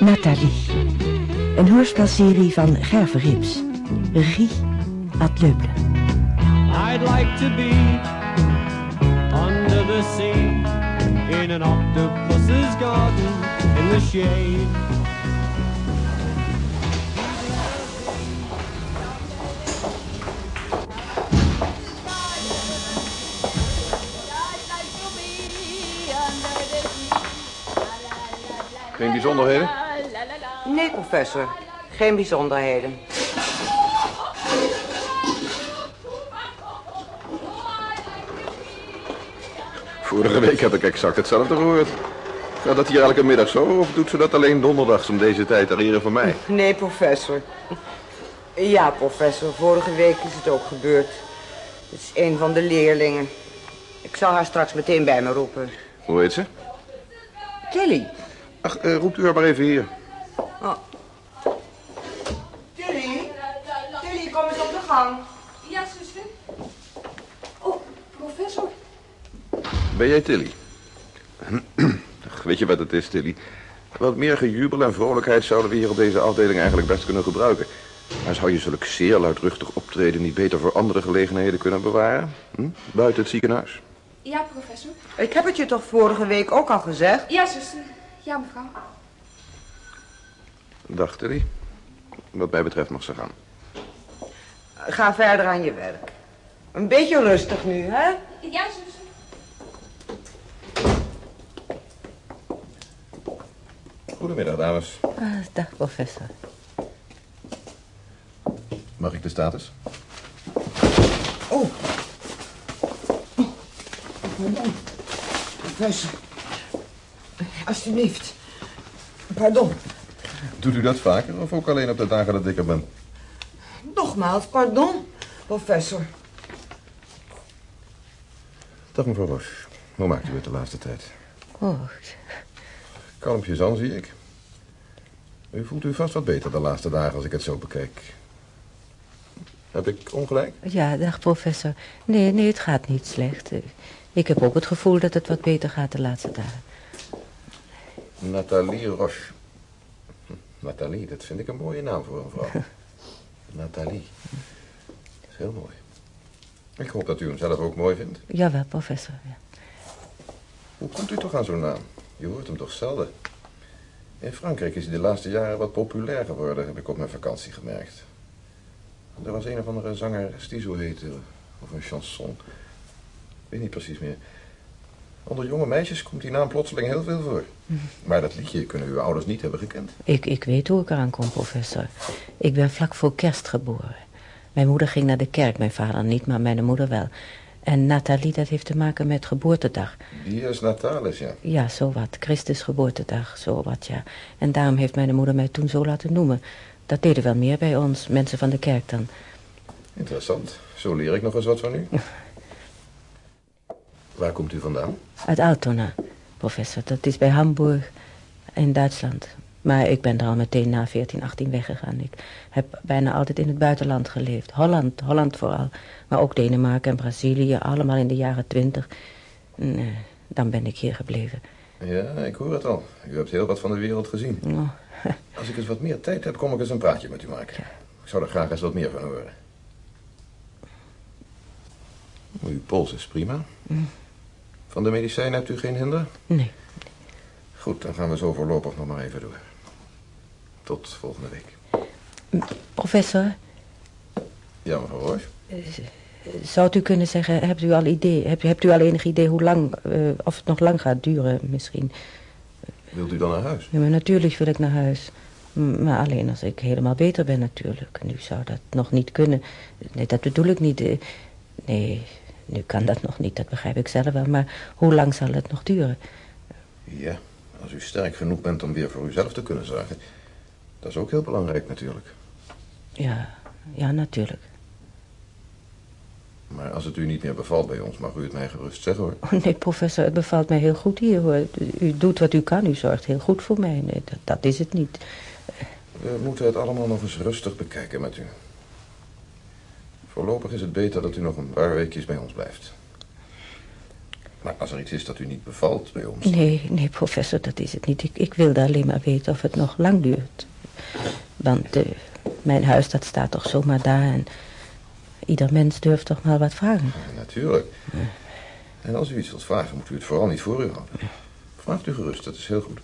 Nathalie. Een hoorspelserie van Gerve Rips. Regie Ad Leupler. I'd like to be under the sea in an octopus's garden in the shade. Geen bijzonderheden? Nee, professor. Geen bijzonderheden. Vorige week heb ik exact hetzelfde gehoord. Gaat dat hier elke middag zo, of doet ze dat alleen donderdags om deze tijd ter ere van mij? Nee, professor. Ja, professor. Vorige week is het ook gebeurd. Het is een van de leerlingen. Ik zal haar straks meteen bij me roepen. Hoe heet ze? Tilly. Ach, eh, roept u haar maar even hier. Oh. Tilly? Tilly, kom eens op de gang. Ja, zuster. Oh, professor. Ben jij Tilly? Ach, weet je wat het is, Tilly? Wat meer gejubel en vrolijkheid zouden we hier op deze afdeling eigenlijk best kunnen gebruiken. Maar zou je zulk zeer luidruchtig optreden niet beter voor andere gelegenheden kunnen bewaren? Hm? Buiten het ziekenhuis? Ja, professor. Ik heb het je toch vorige week ook al gezegd? Ja, zuster. Ja, mevrouw. Dag, Tilly. Wat mij betreft mag ze gaan. Ga verder aan je werk. Een beetje rustig nu, hè? Ja, zuster. Goedemiddag, dames. Ah, dag, professor. Mag ik de status? Oh. oh. Pardon. Professor. Alsjeblieft. Pardon. Doet u dat vaker of ook alleen op de dagen dat ik er ben? Nogmaals, pardon, professor. Dag mevrouw Roche. Hoe maakt u het de laatste tijd? Oh, Kalmpjes aan, zie ik. U voelt u vast wat beter de laatste dagen als ik het zo bekijk. Heb ik ongelijk? ja, dag, professor. Nee, nee, het gaat niet slecht. Ik heb ook het gevoel dat het wat beter gaat de laatste dagen. Nathalie Roche. Nathalie, dat vind ik een mooie naam voor een vrouw. Nathalie. Dat is heel mooi. Ik hoop dat u hem zelf ook mooi vindt. Jawel, professor. Ja. Hoe komt u toch aan zo'n naam? Je hoort hem toch zelden. In Frankrijk is hij de laatste jaren wat populair geworden, heb ik op mijn vakantie gemerkt. Er was een of andere zanger, Stizo heette, of een chanson. Ik weet niet precies meer. Onder jonge meisjes komt die naam plotseling heel veel voor. Maar dat liedje kunnen uw ouders niet hebben gekend. Ik, ik weet hoe ik eraan kom, professor. Ik ben vlak voor kerst geboren. Mijn moeder ging naar de kerk, mijn vader niet, maar mijn moeder wel. En Nathalie, dat heeft te maken met geboortedag. Die is Natalis, ja. Ja, zo wat. Christus geboortedag, zo wat, ja. En daarom heeft mijn moeder mij toen zo laten noemen. Dat deden wel meer bij ons, mensen van de kerk dan. Interessant. Zo leer ik nog eens wat van u. Waar komt u vandaan? Uit Altona, professor. Dat is bij Hamburg in Duitsland. Maar ik ben er al meteen na 14, 18 weggegaan. Ik heb bijna altijd in het buitenland geleefd. Holland, Holland vooral. Maar ook Denemarken en Brazilië, allemaal in de jaren 20. Nee, dan ben ik hier gebleven. Ja, ik hoor het al. U hebt heel wat van de wereld gezien. Oh, Als ik eens wat meer tijd heb, kom ik eens een praatje met u maken. Ik zou er graag eens wat meer van horen. Uw pols is prima. Van de medicijnen hebt u geen hinder? nee. Goed, dan gaan we zo voorlopig nog maar even door. Tot volgende week. Professor, Ja, mevrouw Roos. zou u kunnen zeggen, hebt u al idee, hebt, u- hebt u al enig idee hoe lang, eh, of het nog lang gaat duren misschien? Wilt u dan naar huis? Ja, maar natuurlijk wil ik naar huis. Maar alleen als ik helemaal beter ben natuurlijk. Nu zou dat nog niet kunnen. Nee, dat bedoel ik niet. eh. Nee, nu kan dat nog niet, dat begrijp ik zelf wel. Maar hoe lang zal het nog duren? Ja, als u sterk genoeg bent om weer voor uzelf te kunnen zorgen. Dat is ook heel belangrijk natuurlijk. Ja, ja, natuurlijk. Maar als het u niet meer bevalt bij ons, mag u het mij gerust zeggen hoor. Oh, nee, professor, het bevalt mij heel goed hier hoor. U doet wat u kan, u zorgt heel goed voor mij. Nee, dat, dat is het niet. We moeten het allemaal nog eens rustig bekijken met u. Voorlopig is het beter dat u nog een paar weekjes bij ons blijft. Maar als er iets is dat u niet bevalt bij ons... Nee, nee, professor, dat is het niet. Ik, ik wilde alleen maar weten of het nog lang duurt. Want eh, mijn huis, dat staat toch zomaar daar en... Ieder mens durft toch maar wat vragen. Ja, natuurlijk. En als u iets wilt vragen, moet u het vooral niet voor u houden. Vraagt u gerust, dat is heel goed.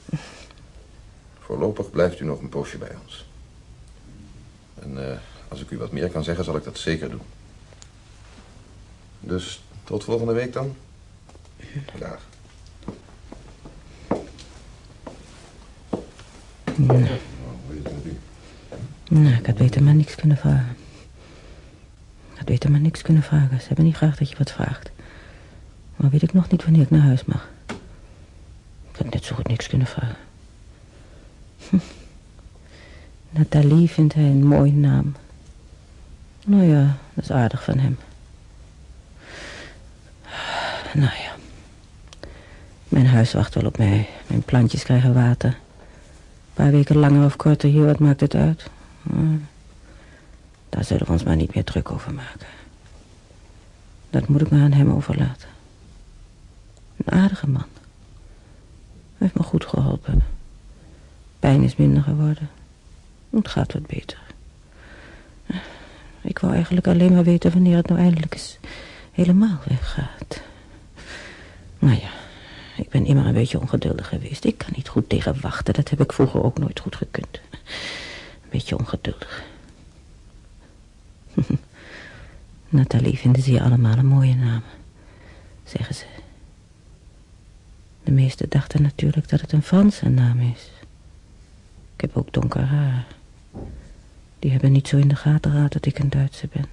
Voorlopig blijft u nog een poosje bij ons. En eh, als ik u wat meer kan zeggen, zal ik dat zeker doen. Dus tot volgende week dan. Dag. U? Nou, ik had beter maar niks kunnen vragen. Ik had beter maar niks kunnen vragen. Ze hebben niet graag dat je wat vraagt. Maar weet ik nog niet wanneer ik naar huis mag. Ik had net zo goed niks kunnen vragen. Hm. Nathalie vindt hij een mooie naam. Nou ja, dat is aardig van hem. Nou ja. Mijn huis wacht wel op mij. Mijn plantjes krijgen water. Een paar weken langer of korter hier, wat maakt het uit? Daar zullen we ons maar niet meer druk over maken. Dat moet ik maar aan hem overlaten. Een aardige man. Hij heeft me goed geholpen. Pijn is minder geworden. Het gaat wat beter. Ik wou eigenlijk alleen maar weten wanneer het nou eindelijk eens helemaal weggaat. Nou ja, ik ben immer een beetje ongeduldig geweest. Ik kan niet goed tegen wachten. Dat heb ik vroeger ook nooit goed gekund. Een beetje ongeduldig. Nathalie vinden ze hier allemaal een mooie naam. Zeggen ze. De meesten dachten natuurlijk dat het een Franse naam is. Ik heb ook donker haar. Die hebben niet zo in de gaten gehad dat ik een Duitse ben.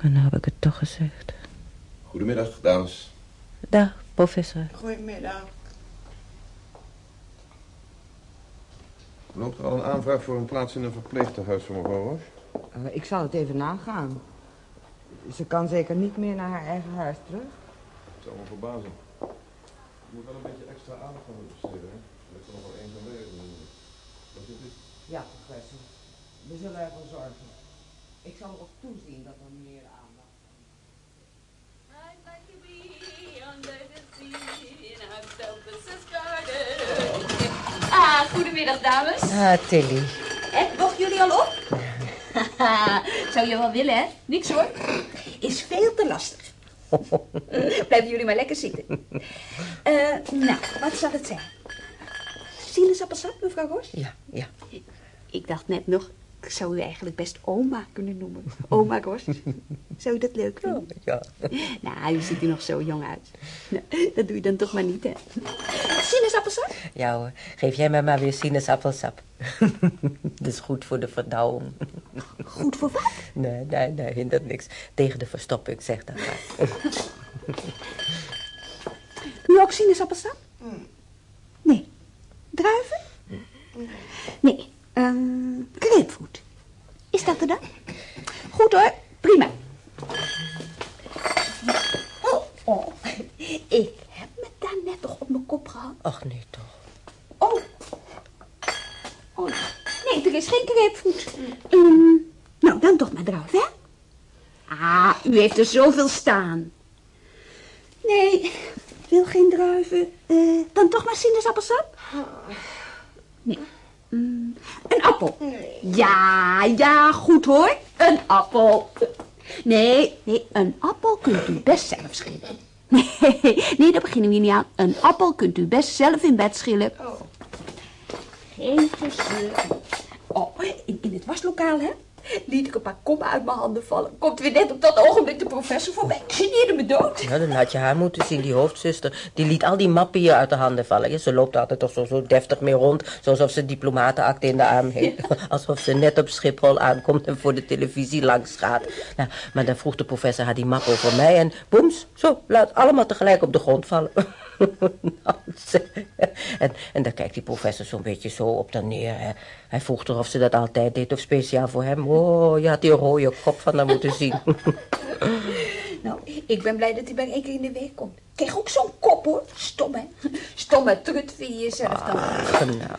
Maar nou heb ik het toch gezegd. Goedemiddag, dames. Dag, professor. Goedemiddag. Loopt er al een aanvraag voor een plaats in een verpleegtehuis voor mevrouw Roche? Eh, ik zal het even nagaan. Ze kan zeker niet meer naar haar eigen huis terug. Dat zou me verbazen. Je moet wel een beetje extra aandacht aan besteden, hè? Er ligt er nog wel één van weg. Wat is dit? Ja, professor. We zullen ervoor zorgen. Ik zal erop toezien dat er meer aandacht... I'd like to be under the sea in Octopus's garden. Ah, goedemiddag dames. Ah, Tilly. En, mochten jullie al op? Zou je wel willen, hè? Niks hoor. Is veel te lastig. Blijven jullie maar lekker zitten. Eh, nou, wat zal het zijn? Sinaasappelsap, mevrouw Roos? Ja, ja. Ik dacht net nog, ik zou u eigenlijk best oma kunnen noemen. Oma Roos. Zou u dat leuk vinden? ja. Nou, u ziet er nog zo jong uit. Nou, dat doe je dan toch maar niet, hè? Sinaasappelsap? Ja hoor, geef jij mij maar weer sinaasappelsap. dat is goed voor de verdauwing. Goed voor wat? Nee, nee, nee, hindert niks. Tegen de verstopping, zeg dat maar. U ook sinaasappelsap? Nee. Druiven? Nee. ehm grapefruit. Is dat er dan? Goed hoor, prima. Oh, oh. Ik heb me daar net toch op mijn kop gehad. Ach nee toch. Oh. Oh, nee, er is geen grapefruit. Ehm, nou, dan toch maar druiven, hè? Er zoveel staan. Nee, wil geen druiven. Eh, dan toch maar sinaasappelsap? Nee. Mm, een appel. Ja, ja, goed hoor. Een appel. Nee, nee, een appel kunt u best zelf schillen. Nee, nee, daar beginnen we hier niet aan. Een appel kunt u best zelf in bed schillen. Geen gezeur. Oh, in, in het waslokaal, hè? Liet ik een paar kommen uit mijn handen vallen. Komt weer net op dat ogenblik de professor voorbij. Ik geneerde me dood. Ja, dan had je haar moeten zien, die hoofdzuster. Die liet al die mappen hier uit de handen vallen. Ja, ze loopt altijd toch zo, zo deftig mee rond. Alsof ze diplomatenakte in de arm heeft. Alsof ze net op Schiphol aankomt en voor de televisie langs gaat. Nou, maar dan vroeg de professor haar die map over mij. En boems, zo, laat allemaal tegelijk op de grond vallen. Nou, en, en dan kijkt die professor zo'n beetje zo op dan neer. Hè. Hij vroeg haar of ze dat altijd deed of speciaal voor hem. Oh, je had die rode kop van haar moeten zien. Nou, ik ben blij dat hij maar één keer in de week komt. Kreeg ook zo'n kop, hoor. Stom, hè? Stomme trut vind je jezelf dan. Ach, nou.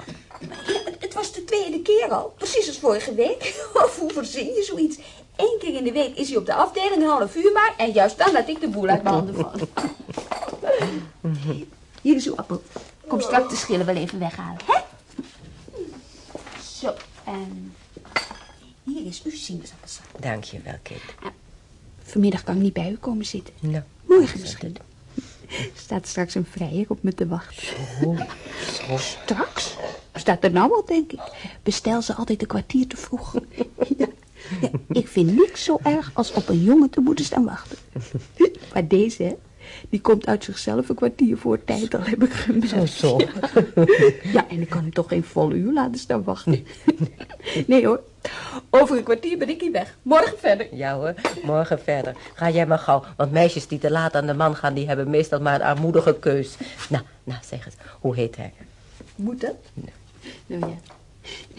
Het was de tweede keer al. Precies als vorige week. Of hoe verzin je zoiets? Eén keer in de week is hij op de afdeling, een half uur maar. En juist dan laat ik de boel uit mijn handen vallen. Hier is uw appel. Kom straks de schillen wel even weghalen, hè? Zo, en hier is uw sinaasappelsap. Dank je wel, kind. Vanmiddag kan ik niet bij u komen zitten. Nou, Morgen misschien. Staat straks een vrijer op me te wachten. Straks? Staat er nou al, denk ik. Bestel ze altijd een kwartier te vroeg. Ja. Ja, ik vind niks zo erg als op een jongen te moeten staan wachten. Maar deze, hè, die komt uit zichzelf een kwartier voor tijd, al heb ik gemerkt. Zo, zo. Ja, en ik kan u toch geen vol uur laten staan wachten. Nee hoor, over een kwartier ben ik hier weg. Morgen verder. Ja hoor, morgen verder. Ga jij maar gauw, want meisjes die te laat aan de man gaan, die hebben meestal maar een armoedige keus. Nou, nou, zeg eens, hoe heet hij? Moet dat? Nou ja.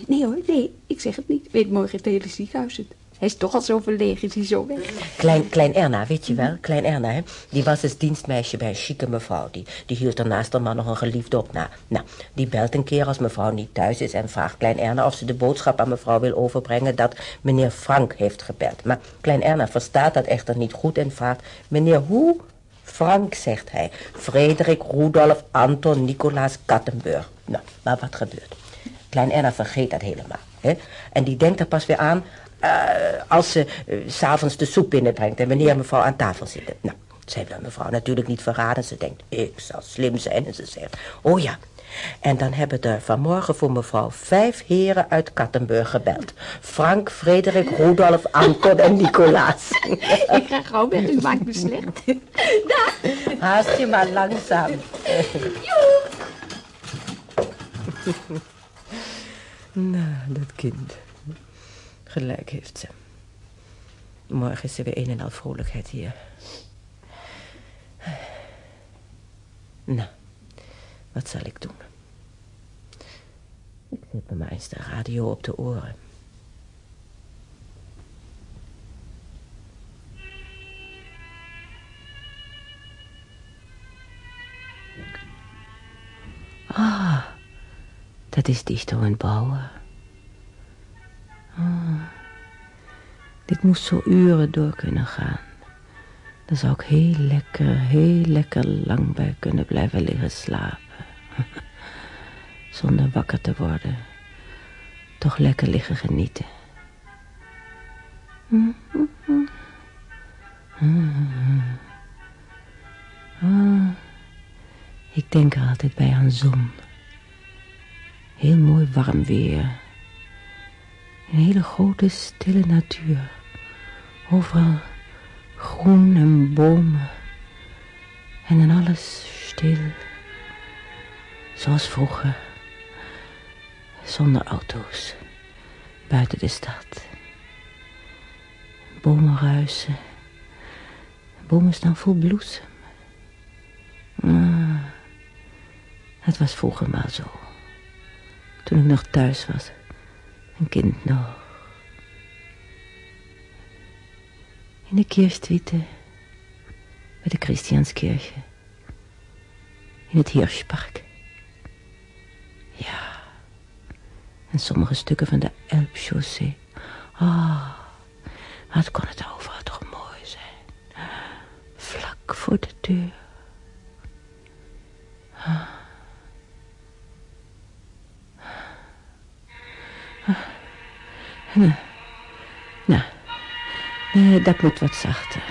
Nee hoor, nee, ik zeg het niet. Weet morgen het hele ziekenhuis het. Hij is toch al zo verlegen, is hij zo weg. Klein, klein Erna, weet je wel? Klein Erna, hè? Die was dus dienstmeisje bij een chique mevrouw. Die, die hield er naast haar man nog een geliefde op na. Nou, die belt een keer als mevrouw niet thuis is... en vraagt Klein Erna of ze de boodschap aan mevrouw wil overbrengen... dat meneer Frank heeft gebeld. Maar Klein Erna verstaat dat echter niet goed en vraagt... Meneer hoe? Frank, zegt hij. Frederik Rudolf Anton Nicolaas Kattenburg. Nou, maar wat gebeurt? Klein Erna vergeet dat helemaal. Hè? En die denkt er pas weer aan eh, als ze s s'avonds de soep binnenbrengt en wanneer mevrouw aan tafel zitten. Nou, zij wil mevrouw natuurlijk niet verraden. Ze denkt, ik zal slim zijn. En ze zegt, oh ja. En dan hebben er vanmorgen voor mevrouw vijf heren uit Kattenburg gebeld. Frank, Frederik, Rudolf, Anton en Nicolaas. Ik ga gauw weg, u maakt me slecht. Haast je maar langzaam. Nou, dat kind. Gelijk heeft ze. Morgen is er weer een en al vrolijkheid hier. Nou, wat zal ik doen? Ik zet me maar eens de radio op de oren. Dat is Dichter en Bauer. Ah, dit moest zo uren door kunnen gaan. Daar zou ik heel lekker, heel lekker lang bij kunnen blijven liggen slapen. Zonder wakker te worden. Toch lekker liggen genieten. Ah, ik denk er altijd bij aan zon. Heel mooi warm weer. Een hele grote stille natuur. Overal groen en bomen. En dan alles stil. Zoals vroeger. Zonder auto's. Buiten de stad. Bomen ruisen. Bomen staan vol bloesem. Ah, het was vroeger maar zo. Toen ik nog thuis was. Een kind nog. In de Kirchwiete. Bij de Christianskirche. In het Hirschpark. Ja. En sommige stukken van de Elbchaussee. Ah, wat kon het overal toch mooi zijn. Vlak voor de deur. Ah. Nou, nou, nee, dat moet wat zachter.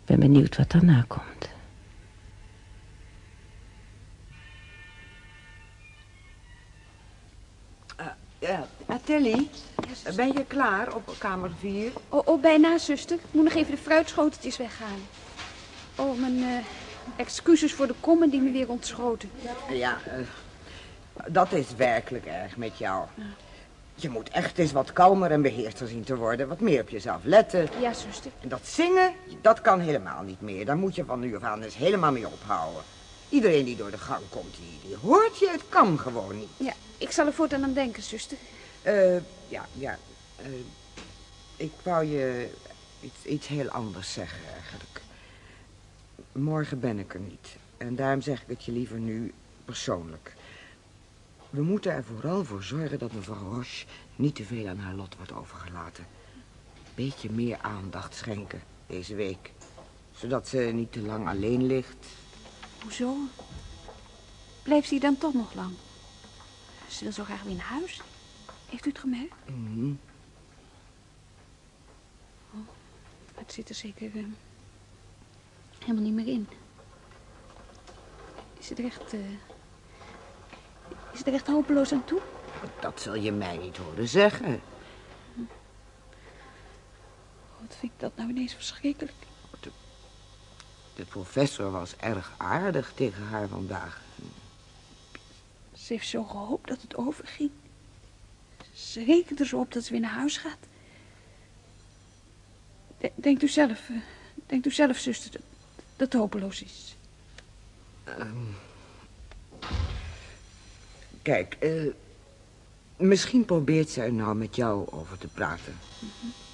Ik ben benieuwd wat daarna komt. Ja, Tilly, ben je klaar op kamer 4? Oh, oh, bijna, zuster. Ik moet nog even de fruitschoteltjes weghalen. Oh, mijn eh, excuses voor de kommen die me weer ontschoten. Ja, eh, dat is werkelijk erg met jou. Je moet echt eens wat kalmer en beheerster zien te worden. Wat meer op jezelf letten. Ja, zuster. En dat zingen, dat kan helemaal niet meer. Daar moet je van nu af aan eens helemaal mee ophouden. Iedereen die door de gang komt, die, die hoort je. Het kan gewoon niet. Ja, ik zal er voortaan aan denken, zuster. Eh, ja, ja. eh, ik wou je iets, iets heel anders zeggen eigenlijk. Morgen ben ik er niet. En daarom zeg ik het je liever nu persoonlijk. We moeten er vooral voor zorgen dat mevrouw Roche niet te veel aan haar lot wordt overgelaten. Beetje meer aandacht schenken deze week. Zodat ze niet te lang alleen ligt. Hoezo? Blijft ze dan toch nog lang? Ze wil zo graag weer naar huis. Heeft u het gemerkt? Mhm. Het zit er zeker eh, helemaal niet meer in. Is het echt... eh, is het er echt hopeloos aan toe? Dat zal je mij niet horen zeggen. Wat vind ik dat nou ineens verschrikkelijk. De professor was erg aardig tegen haar vandaag. Ze heeft zo gehoopt dat het overging. Ze rekent er zo op dat ze weer naar huis gaat. De- denkt u zelf, eh, denkt u zelf, zuster, dat, dat het hopeloos is? Kijk, eh, misschien probeert ze er nou met jou over te praten.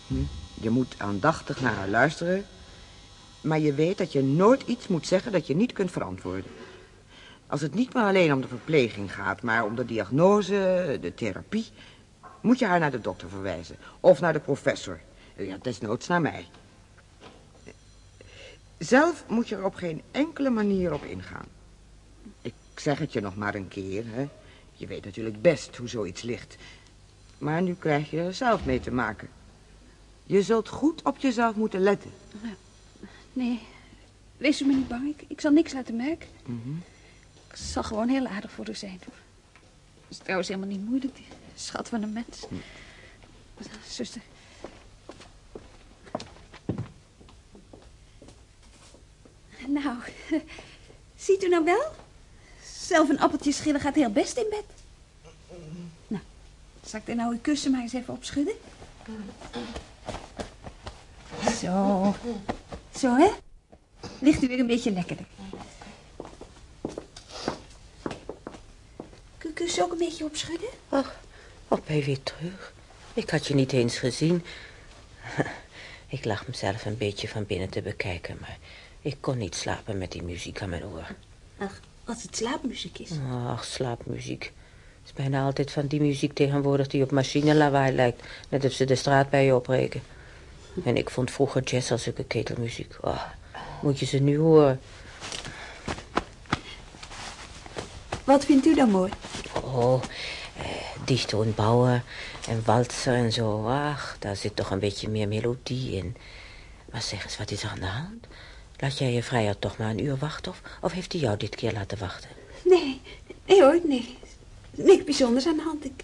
Hm? Je moet aandachtig naar haar luisteren. Maar je weet dat je nooit iets moet zeggen dat je niet kunt verantwoorden. Als het niet maar alleen om de verpleging gaat, maar om de diagnose, de therapie... moet je haar naar de dokter verwijzen. Of naar de professor. Ja, desnoods naar mij. Zelf moet je er op geen enkele manier op ingaan. Ik zeg het je nog maar een keer, hè. Je weet natuurlijk best hoe zoiets ligt. Maar nu krijg je er zelf mee te maken. Je zult goed op jezelf moeten letten. Nee, wees u me niet bang. Ik, ik zal niks laten merken. Ik zal gewoon heel aardig voor u zijn. Dat is trouwens helemaal niet moeilijk. Die schat van een mens. Zuster. Nou, ziet u nou wel? Zelf een appeltje schillen gaat heel best in bed. Nou, zal ik er nou uw kussen maar eens even op schudden? Zo. Zo, hè? Ligt u weer een beetje lekkerder. Kun je ze ook een beetje opschudden? Ach, wat ben je weer terug? Ik had je niet eens gezien. Ik lag mezelf een beetje van binnen te bekijken, maar ik kon niet slapen met die muziek aan mijn oor. Ach, als het slaapmuziek is. Ach, slaapmuziek. Het is bijna altijd van die muziek tegenwoordig die op machinelawaai lijkt. Net of ze de straat bij je opreken. En ik vond vroeger jazz als zulke ketelmuziek. Oh, moet je ze nu horen? Wat vindt u dan mooi? Oh, eh, Dichtoon Bauer en walzer en zo. Ach, daar zit toch een beetje meer melodie in. Maar zeg eens, wat is er aan de hand? Laat jij je vrijer toch maar een uur wachten? Of, of heeft hij jou dit keer laten wachten? Nee, nee hoor, nee. Niks bijzonders aan de hand. Ik,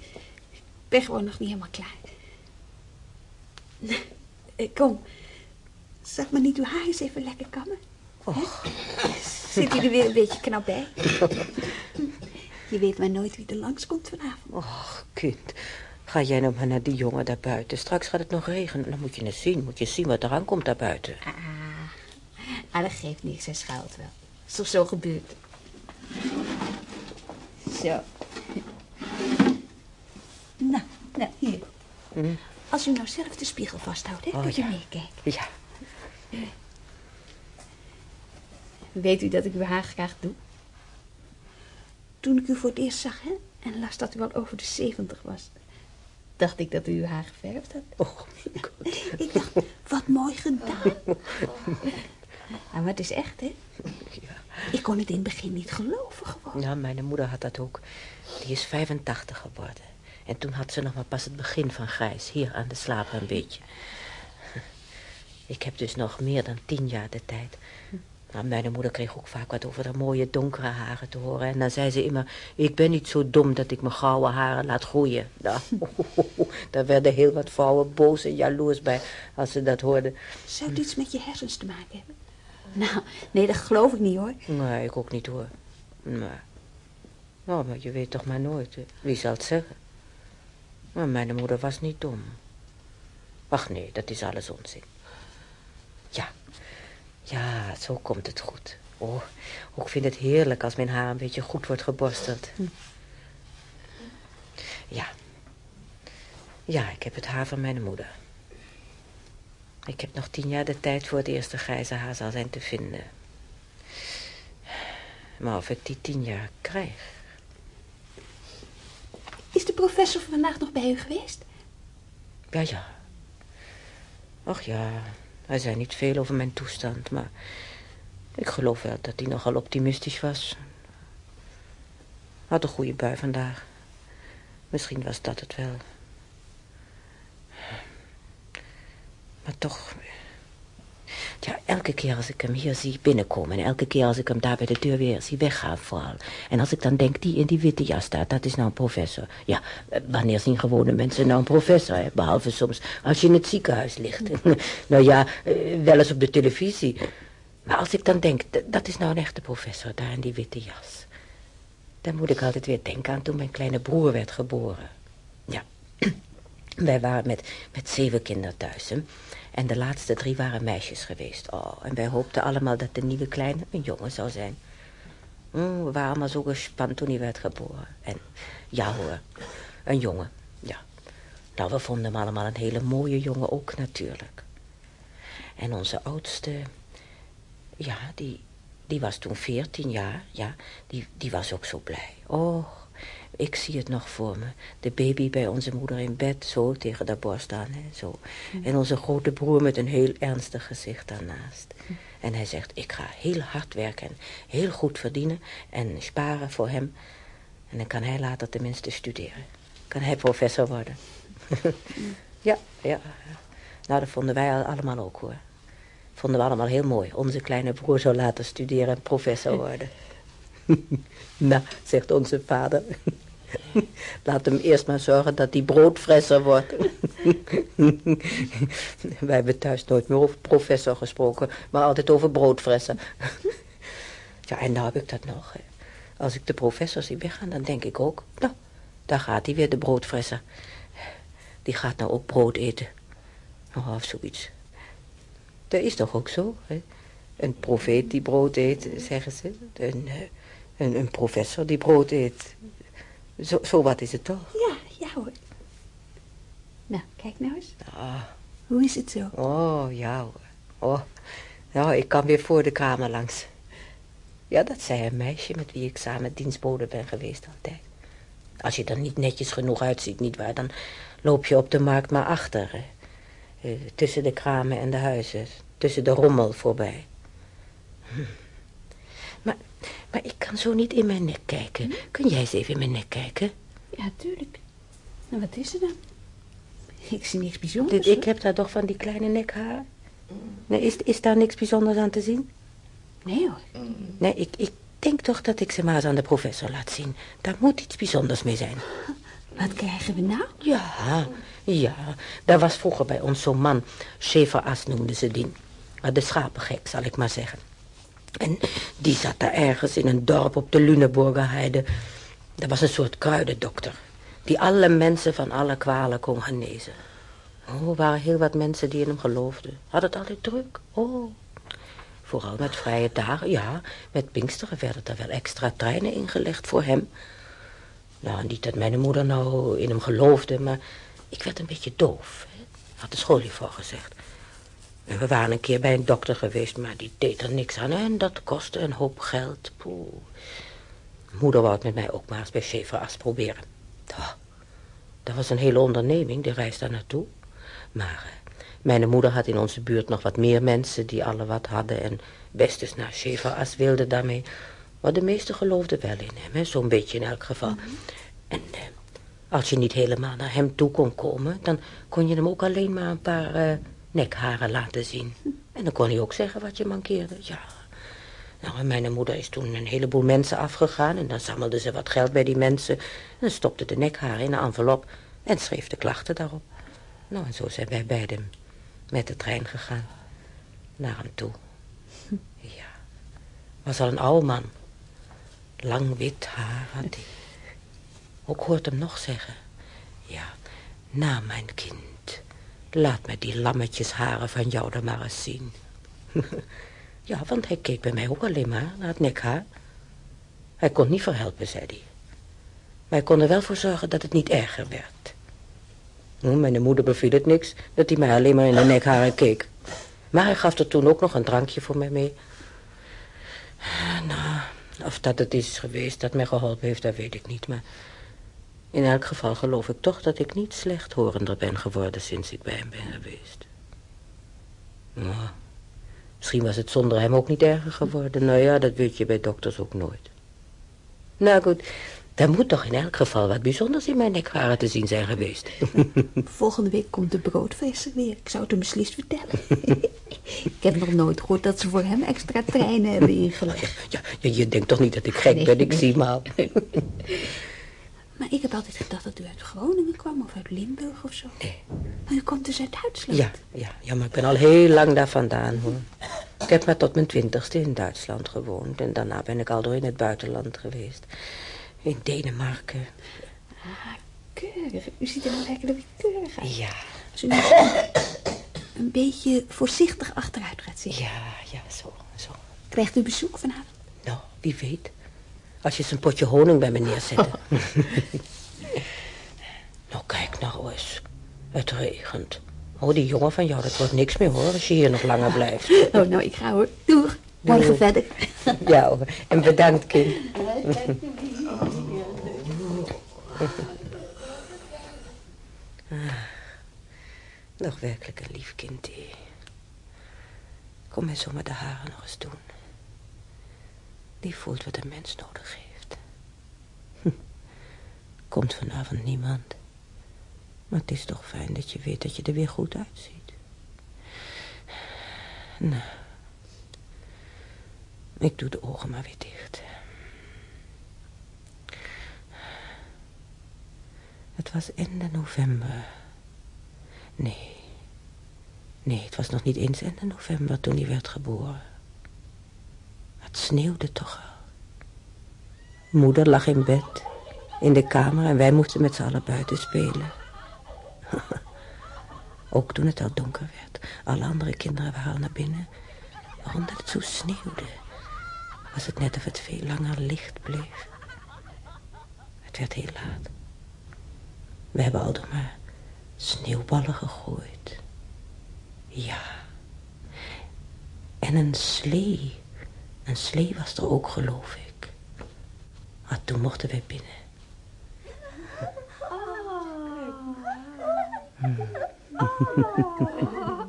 ik ben gewoon nog niet helemaal klaar. Eh, Kom, zeg maar niet uw haar eens even lekker kammen? Och, Zit u er weer een beetje knap bij? Je weet maar nooit wie er langskomt vanavond. och, kind. Ga jij nou maar naar die jongen daar buiten. Straks gaat het nog regenen. Dan moet je eens zien. Moet je zien wat eraan komt daar buiten. Ah, ah dat geeft niks, hij schuilt wel. Is toch zo gebeurd? Zo. Nou, nou, hier. Als u nou zelf de spiegel vasthoudt, hè, Oh, kunt u ja. meekijken. Ja, Weet u dat ik uw haar graag doe? Toen ik u voor het eerst zag, hè, en las dat u al over de zeventig was, dacht ik dat u uw haar geverfd had. och, Ik dacht, wat mooi gedaan. Maar het is echt, hè? Ik kon het in het begin niet geloven gewoon. Ja, mijn moeder had dat ook. Die is 85 geworden. En toen had ze nog maar pas het begin van grijs. Hier aan de slaper een beetje. Ik heb dus nog meer dan tien jaar de tijd. Maar mijn moeder kreeg ook vaak wat over haar mooie donkere haren te horen. En dan zei ze immer, ik ben niet zo dom dat ik mijn gouden haren laat groeien. Nou, daar werden heel wat vrouwen boos en jaloers bij als ze dat hoorden. Zou het iets met je hersens te maken hebben? Nou, nee, dat geloof ik niet hoor. Nee, ik ook niet hoor. Maar, nou, maar je weet toch maar nooit. hè. Wie zal het zeggen? Maar mijn moeder was niet dom. Ach nee, dat is alles onzin. Ja, ja, zo komt het goed. Oh, ik vind het heerlijk als mijn haar een beetje goed wordt geborsteld. Ja. Ja, ik heb het haar van mijn moeder. Ik heb nog tien jaar de tijd voor het eerste grijze haar zal zijn te vinden. Maar of ik die tien jaar krijg. Is de professor vandaag nog bij u geweest? Ja, ja. Ach ja, hij zei niet veel over mijn toestand, maar ik geloof wel dat hij nogal optimistisch was. Had een goede bui vandaag. Misschien was dat het wel. Maar toch... Ja, elke keer als ik hem hier zie binnenkomen... en elke keer als ik hem daar bij de deur weer zie weggaan vooral... en als ik dan denk, die in die witte jas staat, dat is nou een professor. Ja, wanneer zien gewone mensen nou een professor? Hè? Behalve soms als je in het ziekenhuis ligt. nou ja, eh, wel eens op de televisie. Maar als ik dan denk, dat is nou een echte professor, daar in die witte jas... dan moet ik altijd weer denken aan toen mijn kleine broer werd geboren. Wij waren met, met zeven kinderen thuis? En de laatste drie waren meisjes geweest. Oh, en wij hoopten allemaal dat de nieuwe kleine een jongen zou zijn. Mm, we waren allemaal zo gespannen toen hij werd geboren. En ja hoor, een jongen, ja. Nou, we vonden hem allemaal een hele mooie jongen ook natuurlijk. En onze oudste, ja, die, die was toen veertien jaar, ja. Die, die was ook zo blij. Oh, ik zie het nog voor me. De baby bij onze moeder in bed, zo tegen de borst aan. Hè, zo. En onze grote broer met een heel ernstig gezicht daarnaast. En hij zegt, ik ga heel hard werken en heel goed verdienen en sparen voor hem. En dan kan hij later tenminste studeren. Kan hij professor worden. ja, ja. Nou, dat vonden wij allemaal ook hoor. Vonden we allemaal heel mooi. Onze kleine broer zou later studeren en professor worden. nou, zegt onze vader. Laat hem eerst maar zorgen dat hij broodfresser wordt. Wij hebben thuis nooit meer over professor gesproken, maar altijd over broodfresser. ja, en nou heb ik dat nog. Hè. Als ik de professor zie weggaan, dan denk ik ook, nou, daar gaat hij weer, de broodfresser. Die gaat nou ook brood eten. Oh, of zoiets. Dat is toch ook zo, hè? Een profeet die brood eet, zeggen ze. Een, eh, een, een professor die brood eet. Zo, zo wat is het toch? Ja, ja hoor. Nou, kijk nou eens. Hoe is het zo? oh, ja hoor. Oh, nou, ik kan weer voor de kamer langs. Ja, dat zei een meisje met wie ik samen dienstbode ben geweest altijd. Als je er niet netjes genoeg uitziet, nietwaar, dan loop je op de markt maar achter. hè. Eh, tussen de kramen en de huizen, tussen de rommel voorbij. Hm. Maar, ik kan zo niet in mijn nek kijken. Kun jij eens even in mijn nek kijken? Ja, tuurlijk. Nou, wat is er dan? Ik zie niks bijzonders. Dit, ik heb daar toch van die kleine nekhaar. Nee, is, is daar niks bijzonders aan te zien? Nee hoor. Nee, ik, ik denk toch dat ik ze maar eens aan de professor laat zien. Daar moet iets bijzonders mee zijn. Wat krijgen we nou? Ja, ja. Daar was vroeger bij ons zo'n man. Scheveras noemden ze die. Maar De schapengek, zal ik maar zeggen. En die zat daar ergens in een dorp op de Luneburgerheide. Dat was een soort kruidendokter. Die alle mensen van alle kwalen kon genezen. Oh, er waren heel wat mensen die in hem geloofden. Had het altijd druk. Oh. Vooral met vrije dagen, ja. Met Pinksteren werden er wel extra treinen ingelegd voor hem. Nou, niet dat mijn moeder nou in hem geloofde, maar ik werd een beetje doof. Hè? Had de schooljuffrouw gezegd. En we waren een keer bij een dokter geweest, maar die deed er niks aan. En dat kostte een hoop geld. Poeh. Moeder wou het met mij ook maar eens bij proberen. Oh, dat was een hele onderneming, de reis daar naartoe. Maar eh, mijn moeder had in onze buurt nog wat meer mensen die alle wat hadden... en best eens naar Scheveras wilden daarmee. Maar de meesten geloofden wel in hem, zo'n beetje in elk geval. En eh, als je niet helemaal naar hem toe kon komen... dan kon je hem ook alleen maar een paar eh, nekharen laten zien. En dan kon hij ook zeggen wat je mankeerde, ja. Nou, en mijn moeder is toen een heleboel mensen afgegaan... en dan zammelde ze wat geld bij die mensen... en stopte de nekharen in een envelop... en schreef de klachten daarop. Nou, en zo zijn wij beiden met de trein gegaan. Naar hem toe. Ja, was al een oude man. Lang wit haar had hij. Ook hoort hem nog zeggen. Ja, na mijn kind. Laat mij die lammetjesharen van jou dan maar eens zien. ja, want hij keek bij mij ook alleen maar naar het nekhaar. Hij kon niet verhelpen, zei hij. Maar hij kon er wel voor zorgen dat het niet erger werd. Hm, Mijn moeder beviel het niks dat hij mij alleen maar in de nekharen keek. Maar hij gaf er toen ook nog een drankje voor mij mee. Nou, of dat het is geweest dat mij geholpen heeft, dat weet ik niet. Maar In elk geval geloof ik toch dat ik niet slechthorender ben geworden sinds ik bij hem ben geweest. Nou, misschien was het zonder hem ook niet erger geworden. Nou ja, dat weet je bij dokters ook nooit. Nou goed, er moet toch in elk geval wat bijzonders in mijn nekharen te zien zijn geweest. Volgende week komt de broodvisser weer. Ik zou het hem beslist vertellen. ik heb nog nooit gehoord dat ze voor hem extra treinen hebben ingelegd. Ja, je, je denkt toch niet dat ik gek ben, ik zie maar. Maar ik heb altijd gedacht dat u uit Groningen kwam of uit Limburg of zo. Nee. Maar u komt dus uit Duitsland. Ja, ja, ja, maar ik ben al heel lang daar vandaan, hoor. Ik heb maar tot mijn twintigste in Duitsland gewoond. En daarna ben ik al door in het buitenland geweest. In Denemarken. Ah, keurig. U ziet er nou werkelijk keurig uit. Ja, Als u nu een beetje voorzichtig achteruit gaat zitten. ja, ja, zo, zo. Krijgt u bezoek vanavond? Nou, wie weet. Als je eens een potje honing bij me neerzet. nou, kijk nou eens. Het regent. Oh, die jongen van jou, dat wordt niks meer hoor, als je hier nog langer blijft. Oh, nou, ik ga hoor. Doeg. Morgen verder. Ja hoor, en bedankt kind. Ah, nog werkelijk een lief kind, die. Kom mij zomaar de haren nog eens doen. Die voelt wat een mens nodig heeft. Komt vanavond niemand. Maar het is toch fijn dat je weet dat je er weer goed uitziet. Nou, ik doe de ogen maar weer dicht. Het was einde november. Nee. Nee, het was nog niet eens einde november toen hij werd geboren. Het sneeuwde toch al. Moeder lag in bed, in de kamer en wij moesten met z'n allen buiten spelen. Ook toen het al donker werd. Alle andere kinderen waren al naar binnen. Maar omdat het zo sneeuwde, was het net of het veel langer licht bleef. Het werd heel laat. We hebben al door maar sneeuwballen gegooid. Ja. En een slee. Een slee was er ook, geloof ik. Maar toen mochten wij binnen. Ah,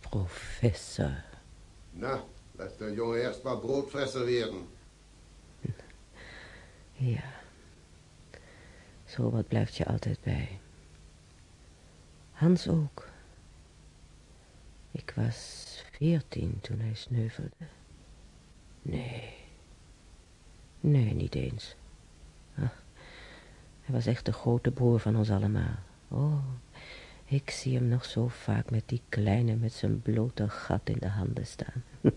professor. Na, laat der Junge erst mal Brotfresser werden. Ja. Zo wat blijft je altijd bij. Hans ook. Ik was veertien toen hij sneuvelde. Nee. Nee, niet eens. Hij was echt de grote broer van ons allemaal. Oh, ik zie hem nog zo vaak met die kleine met zijn blote gat in de handen staan.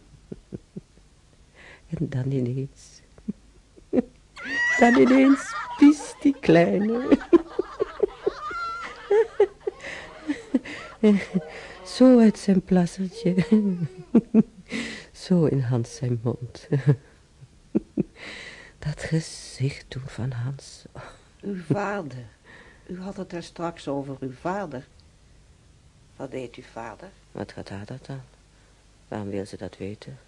en dan ineens dan ineens piest die kleine. Zo uit zijn plassertje. Zo in Hans zijn mond. Dat gezicht toen van Hans. Uw vader. U had het er straks over uw vader. Wat deed uw vader? Wat gaat haar dat aan? Waarom wil ze dat weten?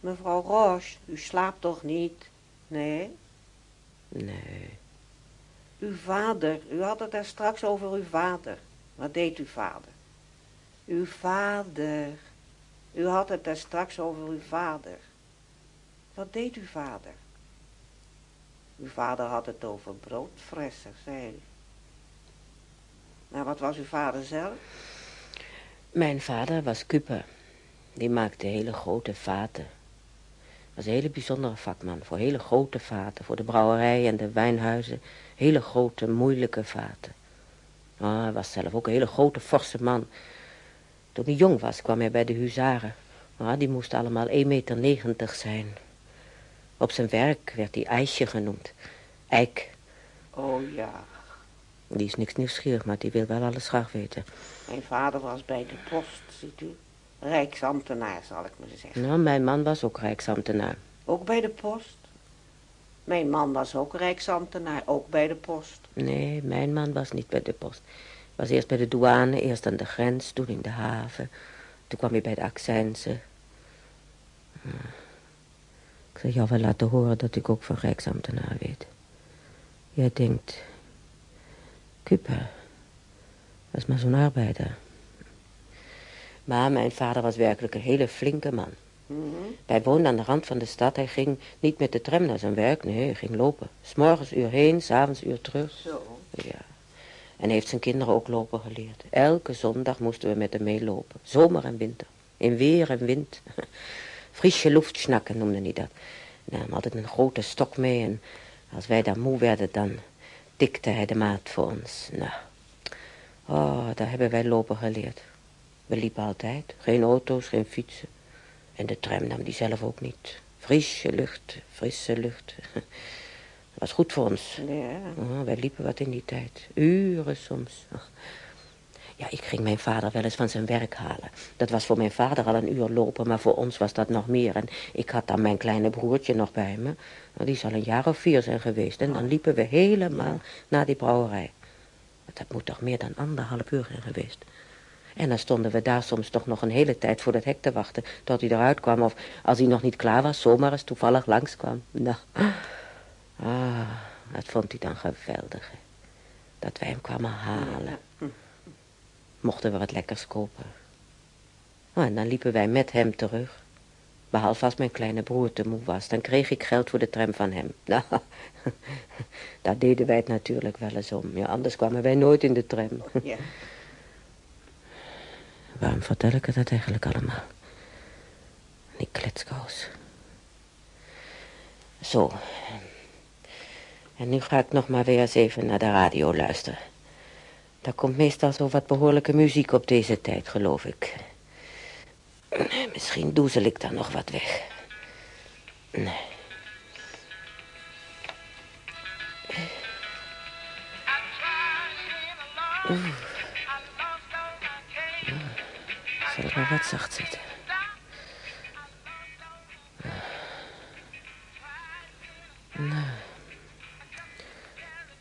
Mevrouw Roche, u slaapt toch niet? Nee? Nee, Uw vader, u had het er straks over uw vader. Wat deed uw vader? Uw vader. U had het er straks over uw vader. Wat deed uw vader? Uw vader had het over broodfresser, zei u. Maar wat was uw vader zelf? Mijn vader was kuper. Die maakte hele grote vaten. Was een hele bijzondere vakman voor hele grote vaten. Voor de brouwerij en de wijnhuizen. Hele grote, moeilijke vaten. Hij was zelf ook een hele grote, forse man. Toen hij jong was, kwam hij bij de huzaren. Die moesten allemaal 1,90 meter zijn. Op zijn werk werd hij IJsje genoemd. Eik. Oh ja, Die is niks nieuwsgierig, maar die wil wel alles graag weten. mijn vader was bij de post, ziet u. Rijksambtenaar, zal ik maar zeggen. Nou, mijn man was ook rijksambtenaar. Ook bij de post. Mijn man was ook rijksambtenaar, ook bij de post. Nee, mijn man was niet bij de post. Was eerst bij de douane, eerst aan de grens, toen in de haven. Toen kwam hij bij de accijnsen. Hm. Ik zal jou wel laten horen dat ik ook van rijksambtenaar weet. Jij denkt, dat is maar zo'n arbeider. Maar mijn vader was werkelijk een hele flinke man. Wij woonden aan de rand van de stad. Hij ging niet met de tram naar zijn werk, nee, hij ging lopen. S'morgens uur heen, s'avonds uur terug. Zo. Ja. En heeft zijn kinderen ook lopen geleerd. Elke zondag moesten we met hem meelopen. Zomer en winter. In weer en wind. Frisse luftschnakken noemde hij dat. Hij nam altijd een grote stok mee en als wij dan moe werden, dan tikte hij de maat voor ons. Nou, oh, daar hebben wij lopen geleerd. We liepen altijd. Geen auto's, geen fietsen. En de tram nam die zelf ook niet. Frisse lucht, frisse lucht. Dat was goed voor ons. Ja. Oh, wij liepen wat in die tijd. Uren soms. Ach. Ja, ik ging mijn vader wel eens van zijn werk halen. Dat was voor mijn vader al een uur lopen, maar voor ons was dat nog meer. En ik had dan mijn kleine broertje nog bij me. Nou, die zal een jaar of vier zijn geweest. En dan liepen we helemaal naar die brouwerij. Dat moet toch meer dan anderhalf uur zijn geweest. En dan stonden we daar soms toch nog een hele tijd voor dat hek te wachten... tot hij eruit kwam of als hij nog niet klaar was... zomaar eens toevallig langskwam. Nou, ah, dat vond hij dan geweldig. hè. Dat wij hem kwamen halen. Mochten we wat lekkers kopen. Oh, en dan liepen wij met hem terug. Behalve als mijn kleine broer te moe was. Dan kreeg ik geld voor de tram van hem. Nou, daar deden wij het natuurlijk wel eens om. Ja, anders kwamen wij nooit in de tram. Ja. Waarom vertel ik het dat eigenlijk allemaal? Die kletskous. Zo. En nu ga ik nog maar weer eens even naar de radio luisteren. Daar komt meestal zo wat behoorlijke muziek op deze tijd, geloof ik. Misschien doezel ik dan nog wat weg. Nee. Oeh. Zal ik maar wat zacht zetten.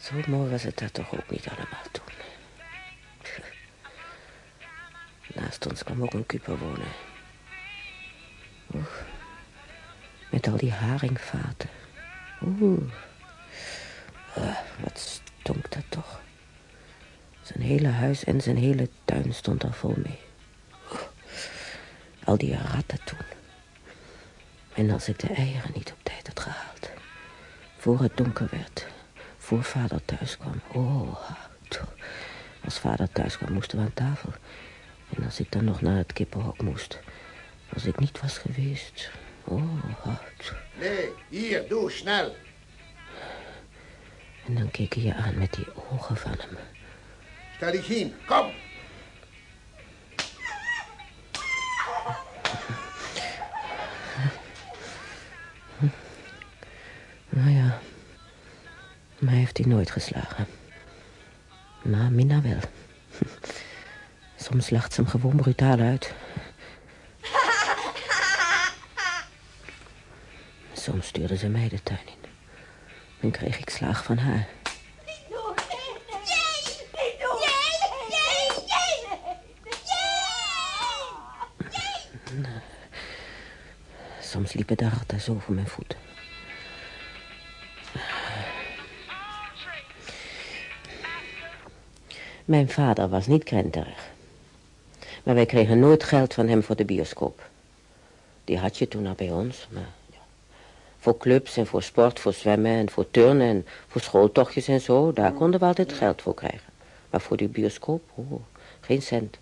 Zo mooi was het daar toch ook niet allemaal toen. Naast ons kwam ook een kuper wonen. Oeh. Met al die haringvaten. Oeh. Ah, wat stonk dat toch. Zijn hele huis en zijn hele tuin stond er vol mee. Al die ratten toen. En als ik de eieren niet op tijd had gehaald. Voor het donker werd. Voor vader thuis kwam. Oh, als vader thuis kwam moesten we aan tafel. En als ik dan nog naar het kippenhok moest. Als ik niet was geweest. Oh, toe. Nee, hier, doe, snel. En dan keek hij je aan met die ogen van hem. Hin, kom. Nou ja, mij heeft nooit geslagen. Maar Minna wel. Soms lacht ze hem gewoon brutaal uit. Soms stuurde ze mij de tuin in. Dan kreeg ik slaag van haar. Soms liepen de ratten zo voor mijn voeten. Mijn vader was niet krenterig. Maar wij kregen nooit geld van hem voor de bioscoop. Die had je toen al bij ons. Maar ja. Voor clubs en voor sport, voor zwemmen en voor turnen en voor schooltochtjes en zo. Daar konden we altijd geld voor krijgen. Maar voor die bioscoop, oh, geen cent. Er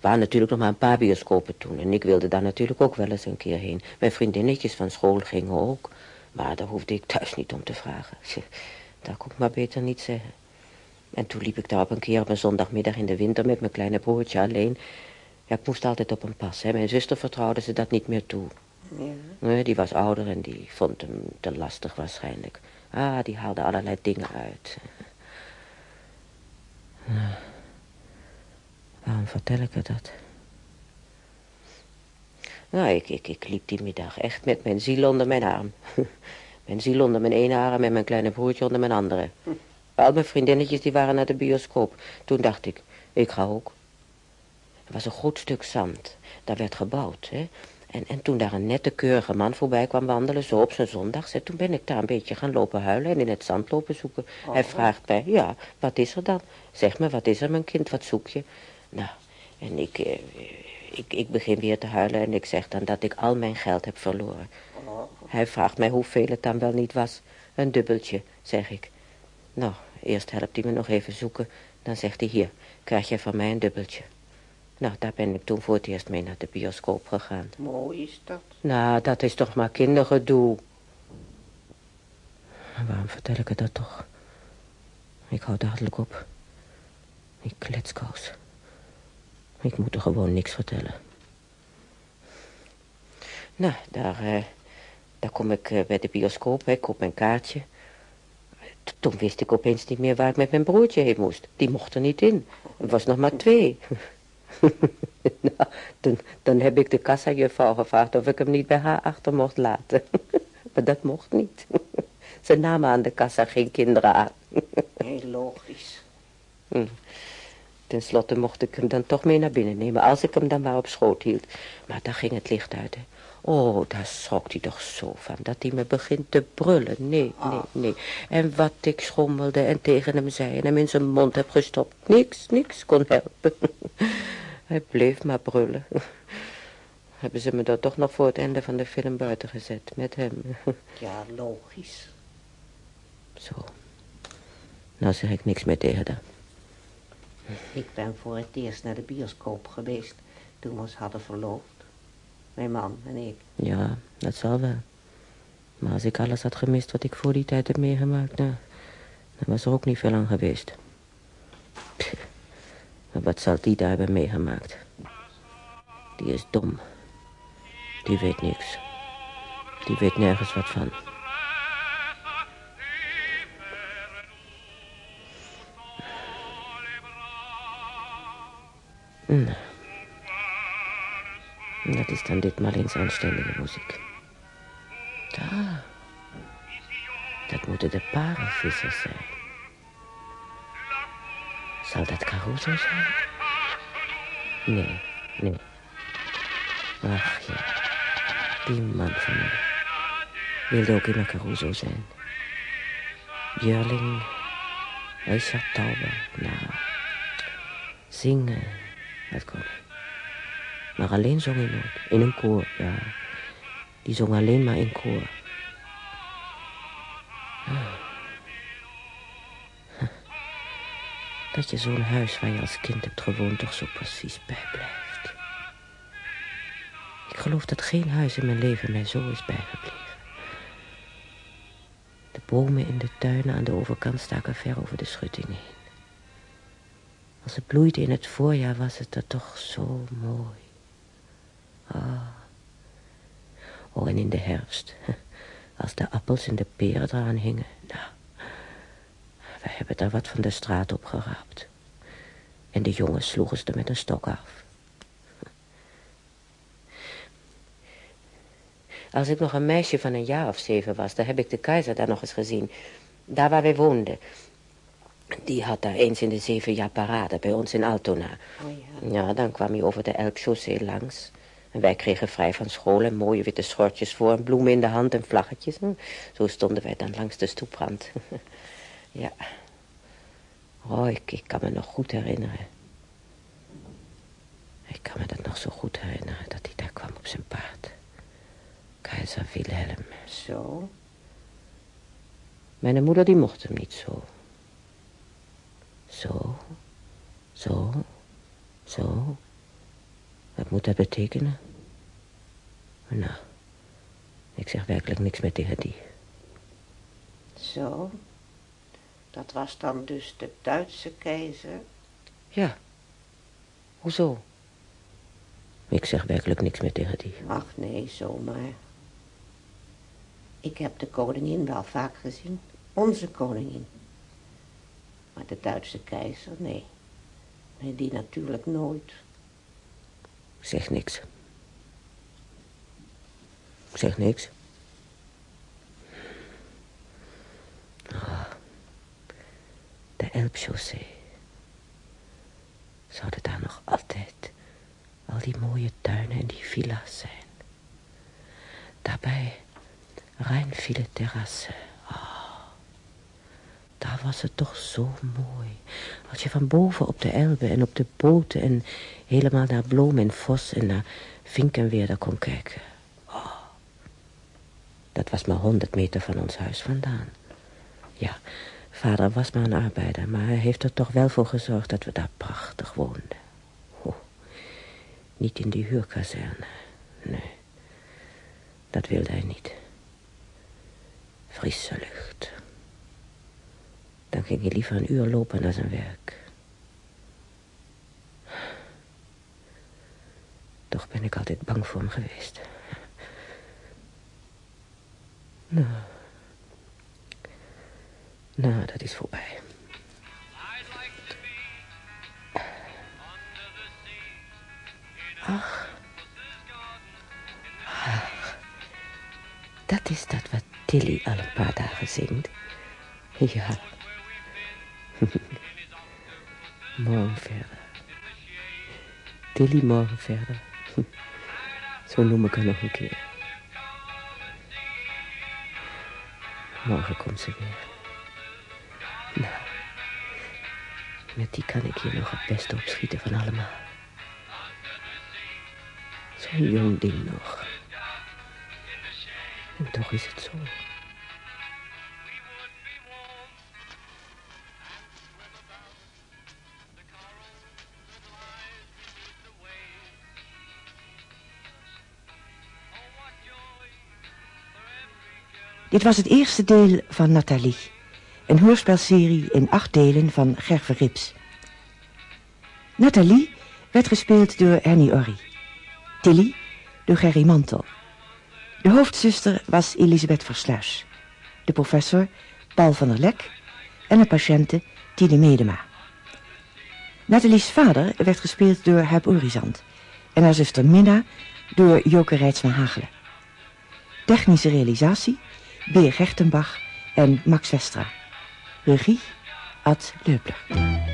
waren natuurlijk nog maar een paar bioscopen toen. En ik wilde daar natuurlijk ook wel eens een keer heen. Mijn vriendinnetjes van school gingen ook. Maar daar hoefde ik thuis niet om te vragen. Dat kon ik maar beter niet zeggen. En toen liep ik daar op een keer op een zondagmiddag in de winter met mijn kleine broertje alleen. Ja, ik moest altijd op hem pas. Hè. Mijn zuster vertrouwde ze dat niet meer toe. Ja. Nee, die was ouder en die vond hem te lastig waarschijnlijk. Ah, die haalde allerlei dingen uit. Nou, waarom vertel ik het dat? Nou, ik, ik, ik liep die middag echt met mijn ziel onder mijn arm. mijn ziel onder mijn ene arm en mijn kleine broertje onder mijn andere. Al mijn vriendinnetjes die waren naar de bioscoop. Toen dacht ik, ik ga ook. Er was een groot stuk zand. Daar werd gebouwd, hè. En, en toen daar een nette, keurige man voorbij kwam wandelen, zo op zijn zondags, en toen ben ik daar een beetje gaan lopen huilen en in het zand lopen zoeken. Hij vraagt mij, ja, wat is er dan? Zeg me, wat is er, mijn kind, wat zoek je? Nou, en ik, eh, ik, ik begin weer te huilen en ik zeg dan dat ik al mijn geld heb verloren. Hij vraagt mij hoeveel het dan wel niet was. Een dubbeltje, zeg ik. Nou, eerst helpt hij me nog even zoeken. Dan zegt hij, hier, krijg je van mij een dubbeltje. Nou, daar ben ik toen voor het eerst mee naar de bioscoop gegaan. Mooi is dat. Nou, dat is toch maar kindergedoe. Waarom vertel ik het dat toch? Ik hou dadelijk op. Ik kletskous. Ik moet er gewoon niks vertellen. Nou, daar, eh, daar kom ik eh, bij de bioscoop. Ik koop mijn kaartje. Toen wist ik opeens niet meer waar ik met mijn broertje heen moest. Die mocht er niet in. Er was nog maar twee. nou, toen, dan heb ik de kassajuffrouw gevraagd of ik hem niet bij haar achter mocht laten. maar dat mocht niet. Ze namen aan de kassa geen kinderen aan. Heel logisch. Ten slotte mocht ik hem dan toch mee naar binnen nemen, als ik hem dan maar op schoot hield. Maar daar ging het licht uit, hè. Oh, daar schrok hij toch zo van, dat hij me begint te brullen. Nee, nee, nee. En wat ik schommelde en tegen hem zei en hem in zijn mond heb gestopt. Niks, niks kon helpen. Hij bleef maar brullen. Hebben ze me dan toch nog voor het einde van de film buiten gezet, met hem. Ja, logisch. Zo. Nou zeg ik niks meer tegen haar. Ik ben voor het eerst naar de bioscoop geweest toen we ons hadden verloofd. Mijn man en ik. Ja, dat zal wel. Maar als ik alles had gemist wat ik voor die tijd heb meegemaakt, nou, dan was er ook niet veel aan geweest. Maar wat zal die daar hebben meegemaakt? Die is dom. Die weet niks. Die weet nergens wat van. Nou. Dat is dan ditmaal eens aanständige muziek. Daar. Dat moeten de parenvissers zijn. Zal dat Caruso zijn? Nee, nee. Ach ja, die man van mij. Wilde ook immer Caruso zijn. Björling, Richard Tauber, nou, zingen, dat kon. Maar alleen zong hij nooit. In een koor, ja. Die zong alleen maar in koor. Ah. Dat je zo'n huis waar je als kind hebt gewoond toch zo precies bijblijft. Ik geloof dat geen huis in mijn leven mij zo is bijgebleven. De bomen in de tuinen aan de overkant staken ver over de schutting heen. Als het bloeide in het voorjaar was het er toch zo mooi. Ah. Oh, en in de herfst, als de appels en de peren eraan hingen, nou, we hebben daar wat van de straat op geraapt. En de jongens sloegen ze er met een stok af. Als ik nog een meisje van een jaar of zeven was, dan heb ik de keizer daar nog eens gezien. Daar waar wij woonden. Die had daar eens in de zeven jaar parade bij ons in Altona. Oh ja. Ja, dan kwam hij over de Elbchaussee langs. En wij kregen vrij van school en mooie witte schortjes voor... en bloemen in de hand en vlaggetjes. Zo stonden wij dan langs de stoeprand. ja. Oh, ik, ik kan me nog goed herinneren. Ik kan me dat nog zo goed herinneren... dat hij daar kwam op zijn paard. Keizer Wilhelm. Zo. Mijn moeder die mocht hem niet zo. Zo, zo, zo. Wat moet dat betekenen? Nou, ik zeg werkelijk niks meer tegen die. Zo. Dat was dan dus de Duitse keizer. Ja, hoezo? Ik zeg werkelijk niks meer tegen die. Ach nee, zomaar. Ik heb de koningin wel vaak gezien. Onze koningin. Maar de Duitse keizer, nee. Nee, die natuurlijk nooit. Zeg niks. Ik zeg niks. Ah, de Elbchaussee. Zouden daar nog altijd al die mooie tuinen en die villa's zijn? Daarbij Rijnfile terrassen. Was het toch zo mooi. Als je van boven op de Elbe en op de boten en helemaal naar Bloem en Vos en naar Vinkenweerder kon kijken. Oh, dat was maar honderd meter van ons huis vandaan. Ja, vader was maar een arbeider, maar hij heeft er toch wel voor gezorgd dat we daar prachtig woonden. Niet in die huurkazerne, nee. Dat wilde hij niet. Frisse lucht. Dan ging hij liever een uur lopen naar zijn werk. Toch ben ik altijd bang voor hem geweest. Nou. Nou, dat is voorbij. Ach. Ach. Dat is dat wat Tilly al een paar dagen zingt. Ja. morgen verder. Tilly morgen verder. Zo noem ik haar nog een keer. Morgen komt ze weer. Nou, met die kan ik hier nog het beste opschieten van allemaal. Zo'n jong ding nog. En toch is het zo. Dit was het eerste deel van Nathalie. Een hoorspelserie in acht delen van Gerver Rips. Nathalie werd gespeeld door Annie Orry. Tilly door Gerry Mantel. De hoofdzuster was Elisabeth Versluis. De professor Paul van der Lek. En de patiënte Tine Medema. Nathalie's vader werd gespeeld door Huip Orizant. En haar zuster Minna door Joke Rijtsma Hagelen. Technische realisatie Beer Gertenbach en Max Westra. Regie Ad Leupler.